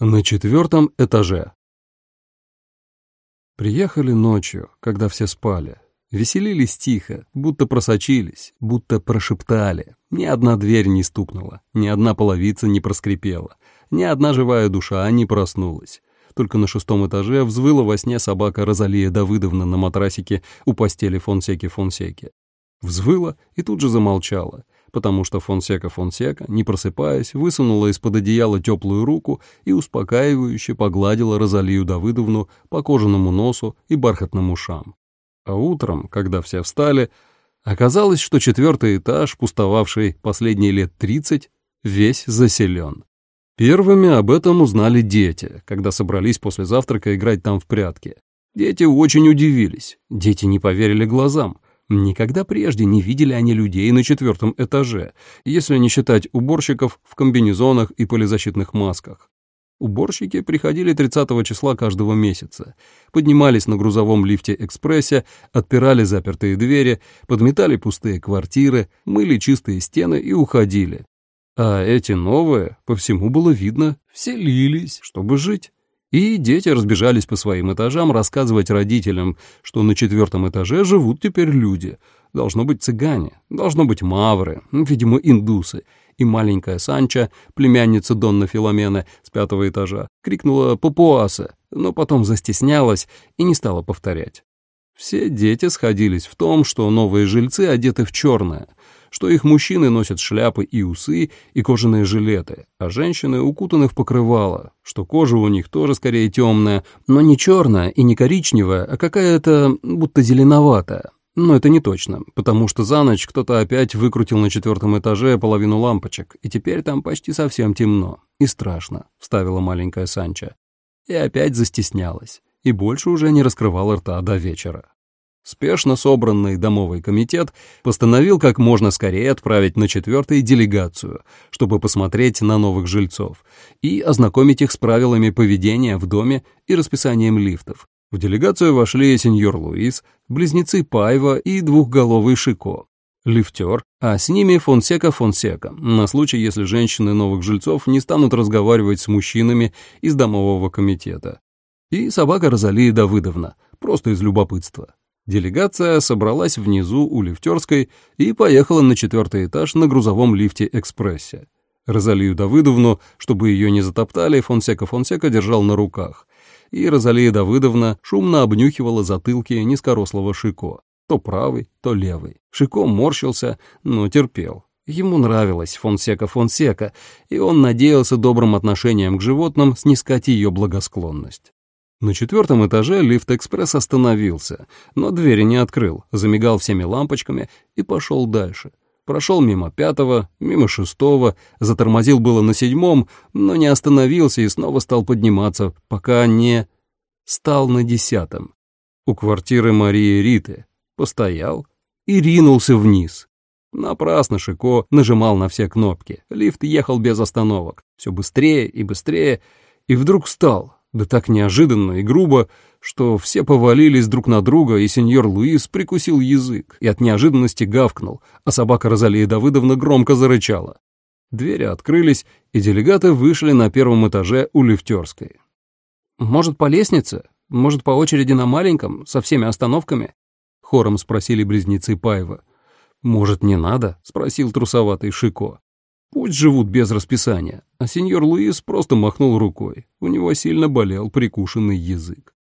На четвертом этаже. Приехали ночью, когда все спали. Веселились тихо, будто просочились, будто прошептали. Ни одна дверь не стукнула, ни одна половица не проскрипела, ни одна живая душа не проснулась. Только на шестом этаже взвыла во сне собака Розалия Давыдовна на матрасике у постели Фонсеки-Фонсеки. Взвыла и тут же замолчала, потому что Фонсека-Фонсека, не просыпаясь, высунула из-под одеяла теплую руку и успокаивающе погладила Розалию Давыдовну по кожаному носу и бархатным ушам. А утром, когда все встали, оказалось, что четвертый этаж, пустовавший последние лет тридцать, весь заселен. Первыми об этом узнали дети, когда собрались после завтрака играть там в прятки. Дети очень удивились, дети не поверили глазам. Никогда прежде не видели они людей на четвертом этаже, если не считать уборщиков в комбинезонах и полизащитных масках. Уборщики приходили 30 числа каждого месяца, поднимались на грузовом лифте-экспрессе, отпирали запертые двери, подметали пустые квартиры, мыли чистые стены и уходили. А эти новые, по всему было видно, все лились, чтобы жить. И дети разбежались по своим этажам рассказывать родителям, что на четвертом этаже живут теперь люди. Должно быть цыгане, должно быть мавры, видимо, индусы. И маленькая Санча, племянница Донна Филомена с пятого этажа, крикнула «Папуаса», но потом застеснялась и не стала повторять. Все дети сходились в том, что новые жильцы одеты в черное — что их мужчины носят шляпы и усы и кожаные жилеты, а женщины укутаны в покрывало, что кожа у них тоже скорее темная, но не черная и не коричневая, а какая-то будто зеленоватая. Но это не точно, потому что за ночь кто-то опять выкрутил на четвертом этаже половину лампочек, и теперь там почти совсем темно. И страшно, — вставила маленькая Санча. И опять застеснялась, и больше уже не раскрывала рта до вечера. Спешно собранный домовый комитет постановил как можно скорее отправить на четвертый делегацию, чтобы посмотреть на новых жильцов и ознакомить их с правилами поведения в доме и расписанием лифтов. В делегацию вошли сеньор Луис, близнецы Пайва и двухголовый Шико, лифтер, а с ними Фонсека Фонсека, на случай, если женщины новых жильцов не станут разговаривать с мужчинами из домового комитета. И собака Розалия Давыдовна, просто из любопытства. Делегация собралась внизу у лифтерской и поехала на четвертый этаж на грузовом лифте-экспрессе. Розалию Давыдовну, чтобы ее не затоптали, Фонсека Фонсека держал на руках. И Розалия Давыдовна шумно обнюхивала затылки низкорослого Шико. То правый, то левый. Шико морщился, но терпел. Ему нравилась Фонсека Фонсека, и он надеялся добрым отношением к животным снискать ее благосклонность. На четвертом этаже лифт-экспресс остановился, но двери не открыл, замигал всеми лампочками и пошел дальше. Прошел мимо пятого, мимо шестого, затормозил было на седьмом, но не остановился и снова стал подниматься, пока не... стал на десятом. У квартиры Марии Риты. Постоял и ринулся вниз. Напрасно Шико нажимал на все кнопки. Лифт ехал без остановок. Все быстрее и быстрее. И вдруг встал, да так неожиданно и грубо, что все повалились друг на друга, и сеньор Луис прикусил язык и от неожиданности гавкнул, а собака Розалия Давыдовна громко зарычала. Двери открылись, и делегаты вышли на первом этаже у лифтерской. «Может, по лестнице? Может, по очереди на маленьком, со всеми остановками?» — хором спросили близнецы Паева. «Может, не надо?» — спросил трусоватый Шико. Пусть живут без расписания. А сеньор Луис просто махнул рукой. У него сильно болел прикушенный язык.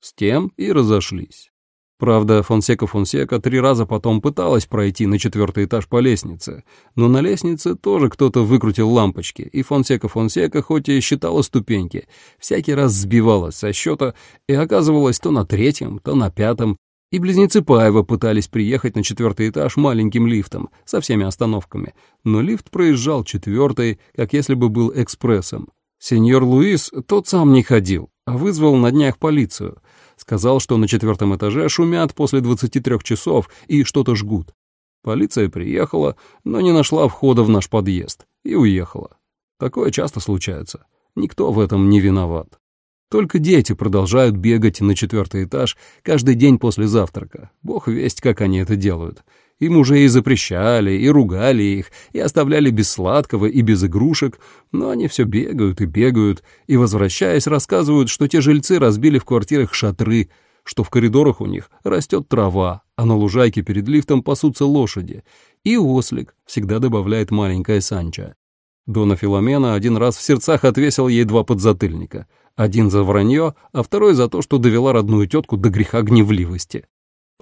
С тем и разошлись. Правда, Фонсека Фонсека три раза потом пыталась пройти на четвертый этаж по лестнице, но на лестнице тоже кто-то выкрутил лампочки, и Фонсека Фонсека, хоть и считала ступеньки, всякий раз сбивалась со счета и оказывалась то на третьем, то на пятом, и близнецы Паева пытались приехать на четвертый этаж маленьким лифтом, со всеми остановками, но лифт проезжал четвертый, как если бы был экспрессом. Сеньор Луис тот сам не ходил, а вызвал на днях полицию. Сказал, что на четвертом этаже шумят после 23 часов и что-то жгут. Полиция приехала, но не нашла входа в наш подъезд и уехала. Такое часто случается. Никто в этом не виноват. Только дети продолжают бегать на четвертый этаж каждый день после завтрака. Бог весть, как они это делают. Им уже и запрещали, и ругали их, и оставляли без сладкого и без игрушек, но они все бегают и бегают, и, возвращаясь, рассказывают, что те жильцы разбили в квартирах шатры, что в коридорах у них растет трава, а на лужайке перед лифтом пасутся лошади. И ослик, всегда добавляет маленькая Санча. Дона Филомена один раз в сердцах отвесил ей два подзатыльника. Один за вранье, а второй за то, что довела родную тетку до греха гневливости.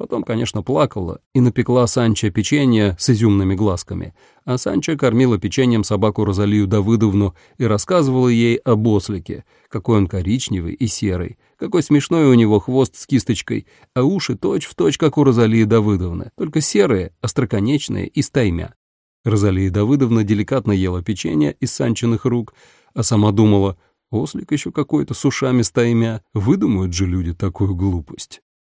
Потом, конечно, плакала и напекла Санче печенье с изюмными глазками, а Санча кормила печеньем собаку Розалию Давыдовну и рассказывала ей об ослике, какой он коричневый и серый, какой смешной у него хвост с кисточкой, а уши точь-в-точь, точь, как у Розалии Давыдовны, только серые, остроконечные и стаймя. Розалия Давыдовна деликатно ела печенье из Санчиных рук, а сама думала, ослик еще какой-то с ушами стаймя, выдумают же люди такую глупость.